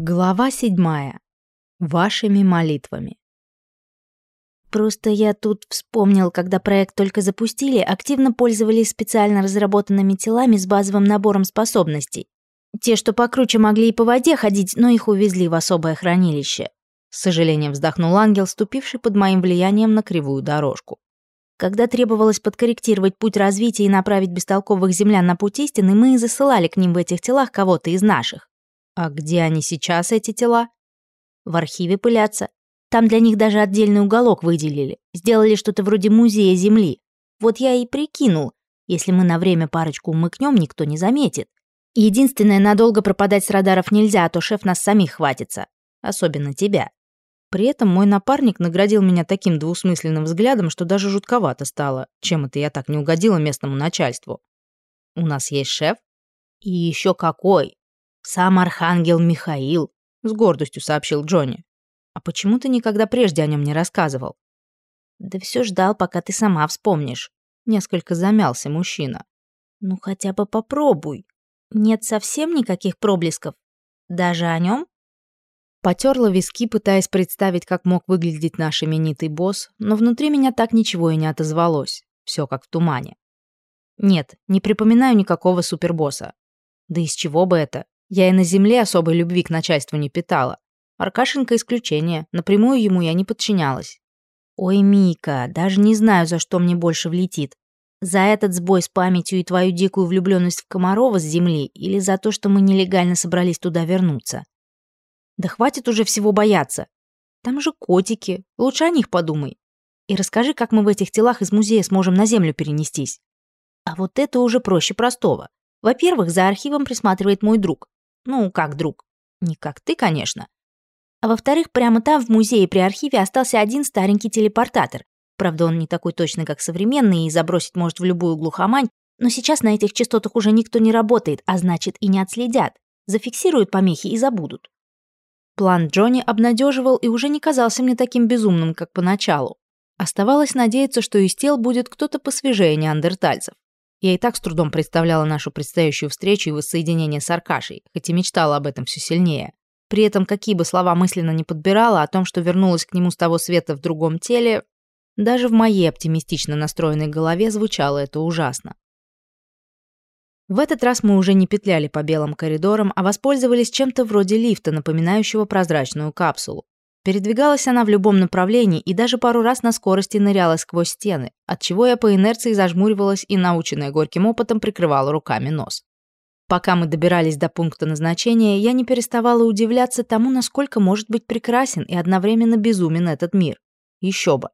Глава седьмая. Вашими молитвами. Просто я тут вспомнил, когда проект только запустили, активно пользовались специально разработанными телами с базовым набором способностей. Те, что покруче, могли и по воде ходить, но их увезли в особое хранилище. С сожалением вздохнул ангел, ступивший под моим влиянием на кривую дорожку. Когда требовалось подкорректировать путь развития и направить бестолковых землян на путь истины, мы и засылали к ним в этих телах кого-то из наших. А где они сейчас, эти тела? В архиве пылятся. Там для них даже отдельный уголок выделили. Сделали что-то вроде музея Земли. Вот я и прикинул, если мы на время парочку умыкнем, никто не заметит. Единственное, надолго пропадать с радаров нельзя, а то шеф нас самих хватится. Особенно тебя. При этом мой напарник наградил меня таким двусмысленным взглядом, что даже жутковато стало. Чем это я так не угодила местному начальству? У нас есть шеф? И еще какой. «Сам архангел Михаил», — с гордостью сообщил Джонни. «А почему ты никогда прежде о нем не рассказывал?» «Да все ждал, пока ты сама вспомнишь». Несколько замялся мужчина. «Ну хотя бы попробуй. Нет совсем никаких проблесков. Даже о нем?» Потерла виски, пытаясь представить, как мог выглядеть наш именитый босс, но внутри меня так ничего и не отозвалось. Все как в тумане. Нет, не припоминаю никакого супербосса. Да из чего бы это? Я и на земле особой любви к начальству не питала. Аркашенко исключение, напрямую ему я не подчинялась. Ой, Мика, даже не знаю, за что мне больше влетит. За этот сбой с памятью и твою дикую влюбленность в Комарова с земли или за то, что мы нелегально собрались туда вернуться? Да хватит уже всего бояться. Там же котики, лучше о них подумай. И расскажи, как мы в этих телах из музея сможем на землю перенестись. А вот это уже проще простого. Во-первых, за архивом присматривает мой друг. Ну, как друг. Не как ты, конечно. А во-вторых, прямо там, в музее при архиве, остался один старенький телепортатор. Правда, он не такой точный, как современный, и забросить может в любую глухомань, но сейчас на этих частотах уже никто не работает, а значит и не отследят. Зафиксируют помехи и забудут. План Джонни обнадеживал и уже не казался мне таким безумным, как поначалу. Оставалось надеяться, что из тел будет кто-то посвежее неандертальцев. Я и так с трудом представляла нашу предстоящую встречу и воссоединение с Аркашей, хоть и мечтала об этом все сильнее. При этом, какие бы слова мысленно не подбирала о том, что вернулась к нему с того света в другом теле, даже в моей оптимистично настроенной голове звучало это ужасно. В этот раз мы уже не петляли по белым коридорам, а воспользовались чем-то вроде лифта, напоминающего прозрачную капсулу. Передвигалась она в любом направлении и даже пару раз на скорости ныряла сквозь стены, отчего я по инерции зажмуривалась и, наученная горьким опытом, прикрывала руками нос. Пока мы добирались до пункта назначения, я не переставала удивляться тому, насколько может быть прекрасен и одновременно безумен этот мир. Еще бы.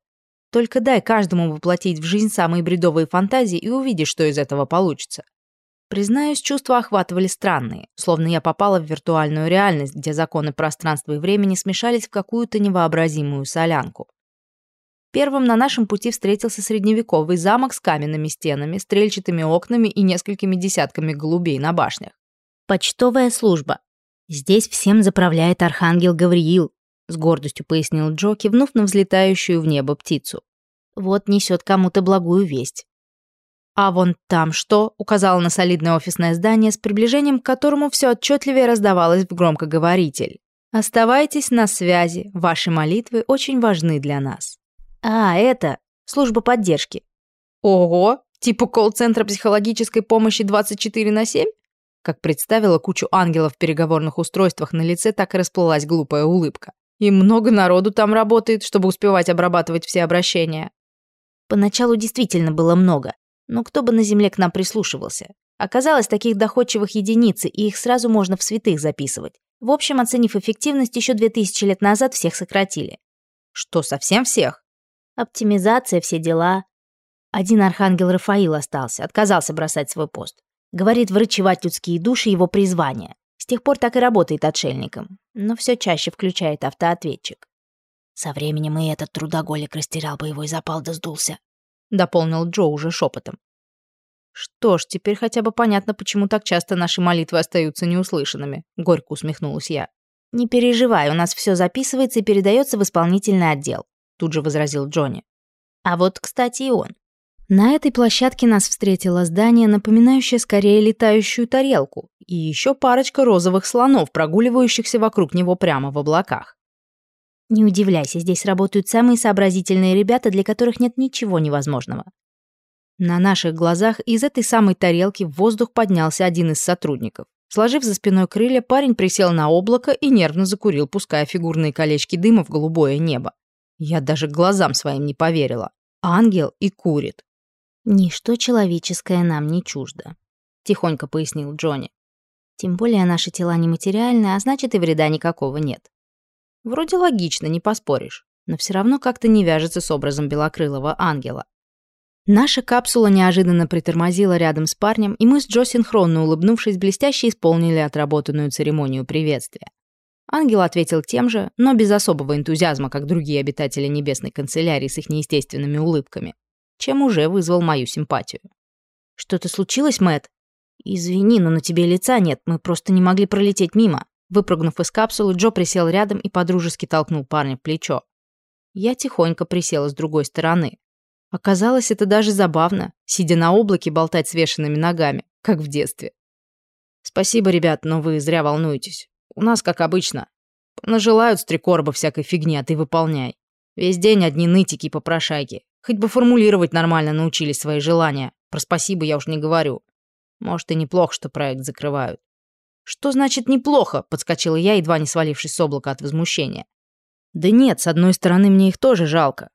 Только дай каждому воплотить в жизнь самые бредовые фантазии и увидишь, что из этого получится. Признаюсь, чувства охватывали странные, словно я попала в виртуальную реальность, где законы пространства и времени смешались в какую-то невообразимую солянку. Первым на нашем пути встретился средневековый замок с каменными стенами, стрельчатыми окнами и несколькими десятками голубей на башнях. «Почтовая служба. Здесь всем заправляет архангел Гавриил», с гордостью пояснил Джо, кивнув на взлетающую в небо птицу. «Вот несет кому-то благую весть». «А вон там что?» — указала на солидное офисное здание, с приближением к которому все отчетливее раздавалось в громкоговоритель. «Оставайтесь на связи, ваши молитвы очень важны для нас». «А, это служба поддержки». «Ого! Типа колл-центра психологической помощи 24 на 7?» Как представила кучу ангелов в переговорных устройствах на лице, так и расплылась глупая улыбка. И много народу там работает, чтобы успевать обрабатывать все обращения. Поначалу действительно было много. Но кто бы на земле к нам прислушивался? Оказалось, таких доходчивых единицы, и их сразу можно в святых записывать. В общем, оценив эффективность, еще 2000 лет назад всех сократили. Что, совсем всех? Оптимизация, все дела. Один архангел Рафаил остался, отказался бросать свой пост. Говорит, врачевать людские души его призвание. С тех пор так и работает отшельником, но все чаще включает автоответчик. Со временем и этот трудоголик растерял боевой запал да сдулся дополнил Джо уже шепотом. Что ж, теперь хотя бы понятно, почему так часто наши молитвы остаются неуслышанными, горько усмехнулась я. Не переживай, у нас все записывается и передается в исполнительный отдел, тут же возразил Джонни. А вот, кстати, и он. На этой площадке нас встретило здание, напоминающее скорее летающую тарелку, и еще парочка розовых слонов, прогуливающихся вокруг него прямо в облаках. Не удивляйся, здесь работают самые сообразительные ребята, для которых нет ничего невозможного. На наших глазах из этой самой тарелки в воздух поднялся один из сотрудников. Сложив за спиной крылья, парень присел на облако и нервно закурил, пуская фигурные колечки дыма в голубое небо. Я даже глазам своим не поверила. Ангел и курит. «Ничто человеческое нам не чуждо», — тихонько пояснил Джонни. «Тем более наши тела нематериальны, а значит и вреда никакого нет». Вроде логично, не поспоришь, но все равно как-то не вяжется с образом белокрылого ангела. Наша капсула неожиданно притормозила рядом с парнем, и мы с Джо, синхронно улыбнувшись, блестяще исполнили отработанную церемонию приветствия. Ангел ответил тем же, но без особого энтузиазма, как другие обитатели небесной канцелярии с их неестественными улыбками, чем уже вызвал мою симпатию. «Что-то случилось, Мэт? «Извини, но на тебе лица нет, мы просто не могли пролететь мимо». Выпрыгнув из капсулы, Джо присел рядом и подружески толкнул парня в плечо. Я тихонько присела с другой стороны. Оказалось, это даже забавно, сидя на облаке болтать свешенными ногами, как в детстве. Спасибо, ребят, но вы зря волнуетесь. У нас, как обычно, нажелают с три короба всякой фигни, а ты выполняй. Весь день одни нытики и попрошайки. Хоть бы формулировать нормально научились свои желания. Про спасибо я уж не говорю. Может, и неплохо, что проект закрывают. Что значит неплохо? Подскочила я, едва не свалившись с облака от возмущения. Да нет, с одной стороны, мне их тоже жалко.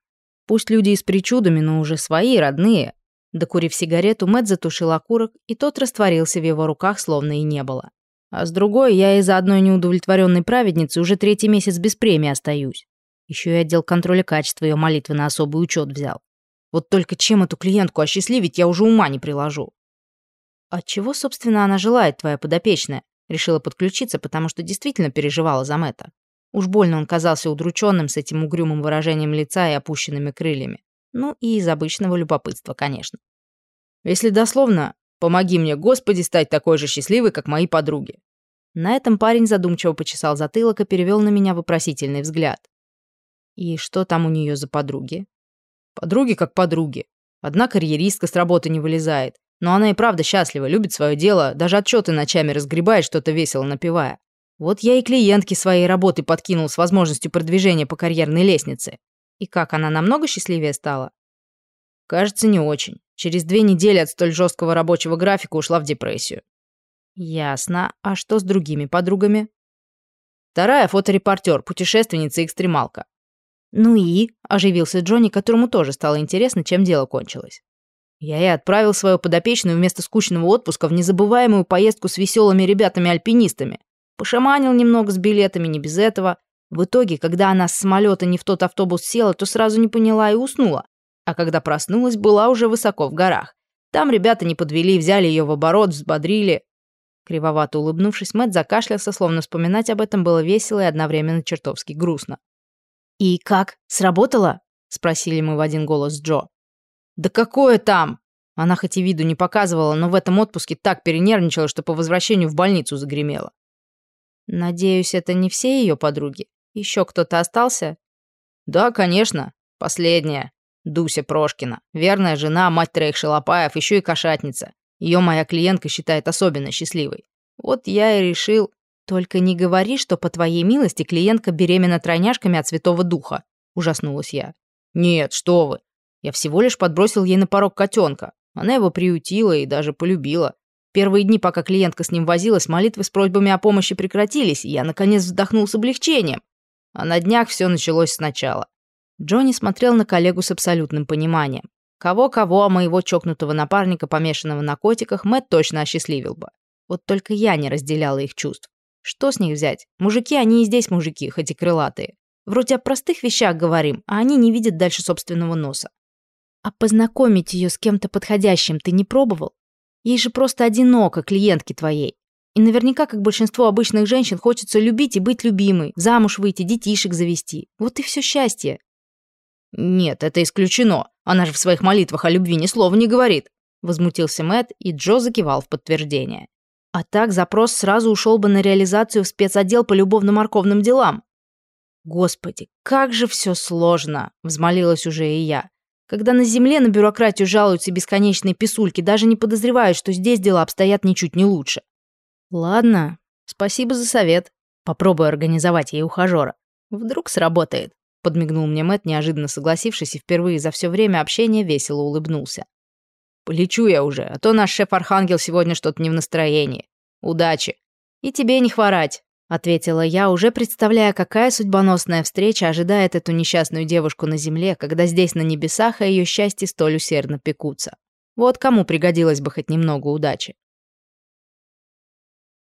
Пусть люди и с причудами, но уже свои, родные. Докурив сигарету, Мэтт затушил окурок, и тот растворился в его руках, словно и не было. А с другой, я из-за одной неудовлетворенной праведницы уже третий месяц без премии остаюсь. Еще и отдел контроля качества ее молитвы на особый учет взял. Вот только чем эту клиентку осчастливить, я уже ума не приложу. От чего, собственно, она желает, твоя подопечная? Решила подключиться, потому что действительно переживала за Мэтта. Уж больно он казался удрученным с этим угрюмым выражением лица и опущенными крыльями. Ну и из обычного любопытства, конечно. Если дословно, помоги мне, Господи, стать такой же счастливой, как мои подруги. На этом парень задумчиво почесал затылок и перевел на меня вопросительный взгляд. И что там у нее за подруги? Подруги как подруги. Одна карьеристка с работы не вылезает. Но она и правда счастлива, любит свое дело, даже отчеты ночами разгребает, что-то весело напевая. Вот я и клиентке своей работы подкинул с возможностью продвижения по карьерной лестнице. И как, она намного счастливее стала? Кажется, не очень. Через две недели от столь жесткого рабочего графика ушла в депрессию. Ясно. А что с другими подругами? Вторая фоторепортер, путешественница и экстремалка. Ну и, оживился Джонни, которому тоже стало интересно, чем дело кончилось. Я и отправил свою подопечную вместо скучного отпуска в незабываемую поездку с веселыми ребятами-альпинистами. Пошаманил немного с билетами, не без этого. В итоге, когда она с самолета не в тот автобус села, то сразу не поняла и уснула. А когда проснулась, была уже высоко в горах. Там ребята не подвели, взяли ее в оборот, взбодрили. Кривовато улыбнувшись, Мэтт закашлялся, словно вспоминать об этом было весело и одновременно чертовски грустно. «И как? Сработало?» — спросили мы в один голос Джо. «Да какое там?» Она хоть и виду не показывала, но в этом отпуске так перенервничала, что по возвращению в больницу загремела. Надеюсь, это не все ее подруги. Еще кто-то остался? Да, конечно. Последняя. Дуся Прошкина. Верная жена, мать троих шалопаев, еще и кошатница. Ее моя клиентка считает особенно счастливой. Вот я и решил... Только не говори, что по твоей милости клиентка беременна тройняшками от Святого Духа. Ужаснулась я. Нет, что вы. Я всего лишь подбросил ей на порог котенка. Она его приютила и даже полюбила. Первые дни, пока клиентка с ним возилась, молитвы с просьбами о помощи прекратились, и я, наконец, вздохнул с облегчением. А на днях все началось сначала. Джонни смотрел на коллегу с абсолютным пониманием. Кого-кого, а моего чокнутого напарника, помешанного на котиках, Мэтт точно осчастливил бы. Вот только я не разделяла их чувств. Что с них взять? Мужики, они и здесь мужики, хоть и крылатые. Вроде о простых вещах говорим, а они не видят дальше собственного носа. А познакомить ее с кем-то подходящим ты не пробовал? Ей же просто одиноко, клиентке твоей. И наверняка, как большинство обычных женщин, хочется любить и быть любимой, замуж выйти, детишек завести. Вот и все счастье. Нет, это исключено. Она же в своих молитвах о любви ни слова не говорит. Возмутился Мэт, и Джо закивал в подтверждение. А так запрос сразу ушел бы на реализацию в спецотдел по любовно-морковным делам. Господи, как же все сложно, взмолилась уже и я. Когда на земле на бюрократию жалуются бесконечные писульки, даже не подозревают, что здесь дела обстоят ничуть не лучше. Ладно, спасибо за совет. Попробую организовать ей ухажера. Вдруг сработает. Подмигнул мне Мэт, неожиданно согласившись, и впервые за все время общения весело улыбнулся. Полечу я уже, а то наш шеф-архангел сегодня что-то не в настроении. Удачи. И тебе не хворать ответила я, уже представляя, какая судьбоносная встреча ожидает эту несчастную девушку на земле, когда здесь на небесах о ее счастье столь усердно пекутся. Вот кому пригодилось бы хоть немного удачи.